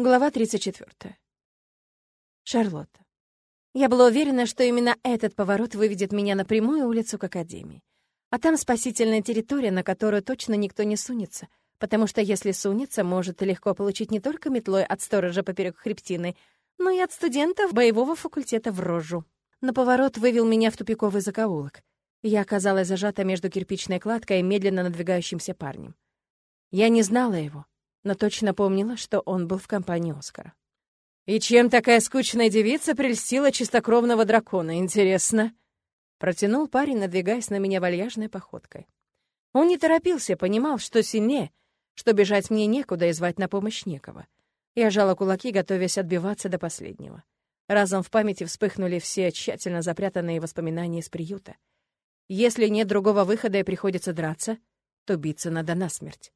Глава 34. Шарлотта. Я была уверена, что именно этот поворот выведет меня на прямую улицу к Академии. А там спасительная территория, на которую точно никто не сунется, потому что если сунется, может легко получить не только метлой от сторожа поперек хребтины, но и от студентов боевого факультета в рожу. Но поворот вывел меня в тупиковый закоулок. Я оказалась зажата между кирпичной кладкой и медленно надвигающимся парнем. Я не знала его, но точно помнила, что он был в компании Оскара. «И чем такая скучная девица прельстила чистокровного дракона, интересно?» Протянул парень, надвигаясь на меня вальяжной походкой. Он не торопился, понимал, что сильнее, что бежать мне некуда и звать на помощь некого. Я жала кулаки, готовясь отбиваться до последнего. Разом в памяти вспыхнули все тщательно запрятанные воспоминания из приюта. Если нет другого выхода и приходится драться, то биться надо насмерть.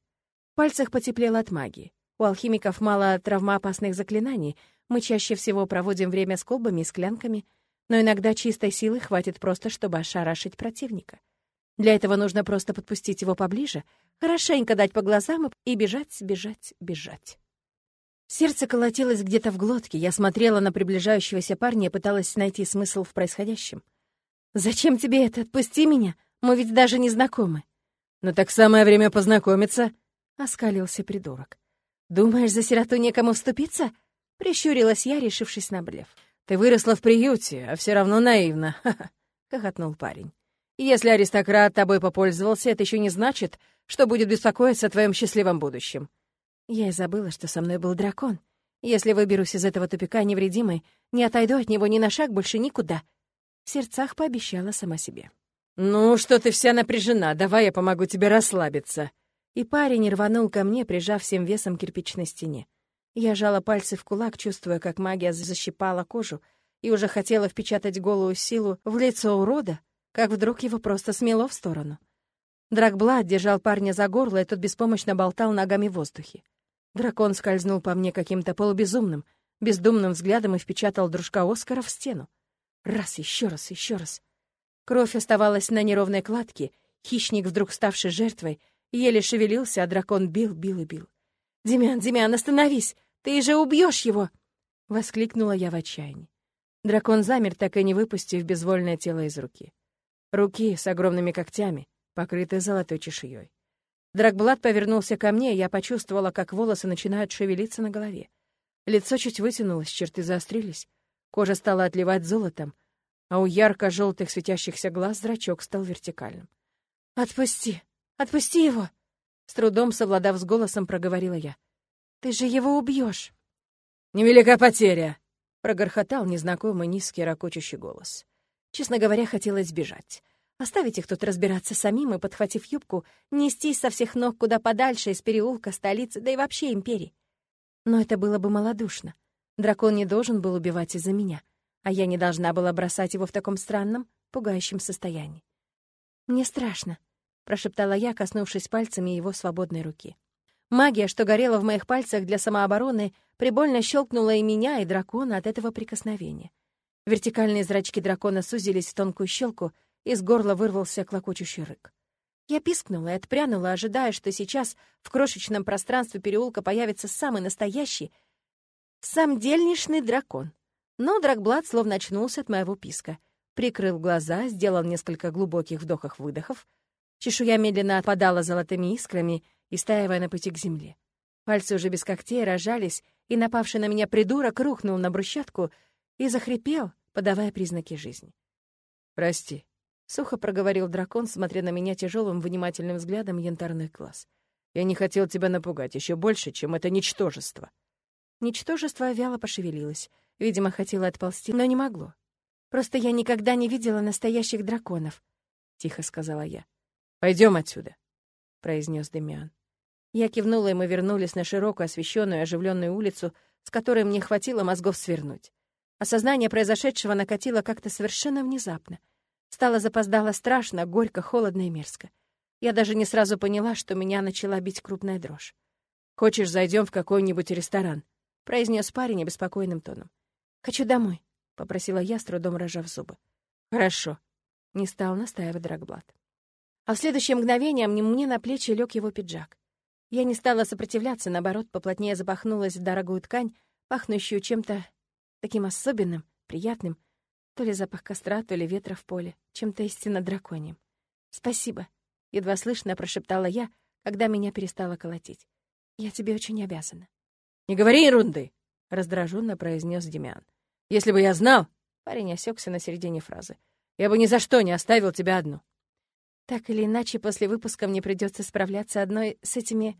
Пальцах потеплело от магии. У алхимиков мало травмоопасных заклинаний, мы чаще всего проводим время с колбами и склянками, но иногда чистой силы хватит просто, чтобы ошарашить противника. Для этого нужно просто подпустить его поближе, хорошенько дать по глазам и бежать, бежать, бежать. Сердце колотилось где-то в глотке, я смотрела на приближающегося парня и пыталась найти смысл в происходящем. «Зачем тебе это? Отпусти меня! Мы ведь даже не знакомы!» «Ну так самое время познакомиться!» — оскалился придурок. «Думаешь, за сироту некому вступиться?» — прищурилась я, решившись на блеф. «Ты выросла в приюте, а все равно наивно», — хохотнул парень. «Если аристократ тобой попользовался, это еще не значит, что будет беспокоиться о твоем счастливом будущем». Я и забыла, что со мной был дракон. Если выберусь из этого тупика невредимой, не отойду от него ни на шаг больше никуда. В сердцах пообещала сама себе. «Ну, что ты вся напряжена, давай я помогу тебе расслабиться», и парень рванул ко мне, прижав всем весом кирпичной стене. Я жала пальцы в кулак, чувствуя, как магия защипала кожу, и уже хотела впечатать голую силу в лицо урода, как вдруг его просто смело в сторону. Дракблад держал парня за горло, и тот беспомощно болтал ногами в воздухе. Дракон скользнул по мне каким-то полубезумным, бездумным взглядом и впечатал дружка Оскара в стену. Раз, еще раз, еще раз. Кровь оставалась на неровной кладке, хищник, вдруг ставший жертвой, Еле шевелился, а дракон бил, бил и бил. «Демян, Демян, остановись! Ты же убьешь его!» — воскликнула я в отчаянии. Дракон замер, так и не выпустив безвольное тело из руки. Руки с огромными когтями, покрытые золотой чешуей. Дракблад повернулся ко мне, и я почувствовала, как волосы начинают шевелиться на голове. Лицо чуть вытянулось, черты заострились, кожа стала отливать золотом, а у ярко-желтых светящихся глаз зрачок стал вертикальным. «Отпусти!» Отпусти его!» С трудом совладав с голосом, проговорила я. «Ты же его убьешь!» «Невелика потеря!» — прогорхотал незнакомый низкий ракочущий голос. Честно говоря, хотелось бежать. Оставить их тут разбираться самим и, подхватив юбку, нестись со всех ног куда подальше из переулка, столицы, да и вообще империи. Но это было бы малодушно. Дракон не должен был убивать из-за меня, а я не должна была бросать его в таком странном, пугающем состоянии. Мне страшно, — прошептала я, коснувшись пальцами его свободной руки. Магия, что горела в моих пальцах для самообороны, прибольно щелкнула и меня, и дракона от этого прикосновения. Вертикальные зрачки дракона сузились в тонкую щелку, из горла вырвался клокочущий рык. Я пискнула и отпрянула, ожидая, что сейчас в крошечном пространстве переулка появится самый настоящий, самдельнишный дракон. Но Дракблад словно очнулся от моего писка. Прикрыл глаза, сделал несколько глубоких вдохов-выдохов — Чешуя медленно отпадала золотыми искрами, истаивая на пути к земле. Пальцы уже без когтей рожались, и напавший на меня придурок рухнул на брусчатку и захрипел, подавая признаки жизни. «Прости», — сухо проговорил дракон, смотря на меня тяжелым, внимательным взглядом янтарных глаз. «Я не хотел тебя напугать еще больше, чем это ничтожество». Ничтожество вяло пошевелилось. Видимо, хотело отползти, но не могло. «Просто я никогда не видела настоящих драконов», — тихо сказала я. Пойдем отсюда», — произнес Демиан. Я кивнула, и мы вернулись на широкую, освещенную, оживленную улицу, с которой мне хватило мозгов свернуть. Осознание произошедшего накатило как-то совершенно внезапно. Стало запоздало страшно, горько, холодно и мерзко. Я даже не сразу поняла, что меня начала бить крупная дрожь. «Хочешь, зайдем в какой-нибудь ресторан?» — произнес парень обеспокоенным тоном. «Хочу домой», — попросила я, с трудом рожав зубы. «Хорошо», — не стал настаивать Драгблат. А в следующее мгновение мне на плечи лег его пиджак. Я не стала сопротивляться, наоборот, поплотнее запахнулась в дорогую ткань, пахнущую чем-то таким особенным, приятным, то ли запах костра, то ли ветра в поле, чем-то истинно драконьим. «Спасибо», — едва слышно прошептала я, когда меня перестало колотить. «Я тебе очень обязана». «Не говори ерунды!» — раздраженно произнес Демиан. «Если бы я знал...» — парень осекся на середине фразы. «Я бы ни за что не оставил тебя одну». «Так или иначе, после выпуска мне придется справляться одной с этими...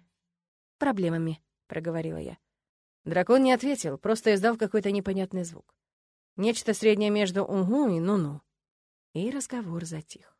проблемами», — проговорила я. Дракон не ответил, просто издал какой-то непонятный звук. Нечто среднее между «угу» и «ну-ну». И разговор затих.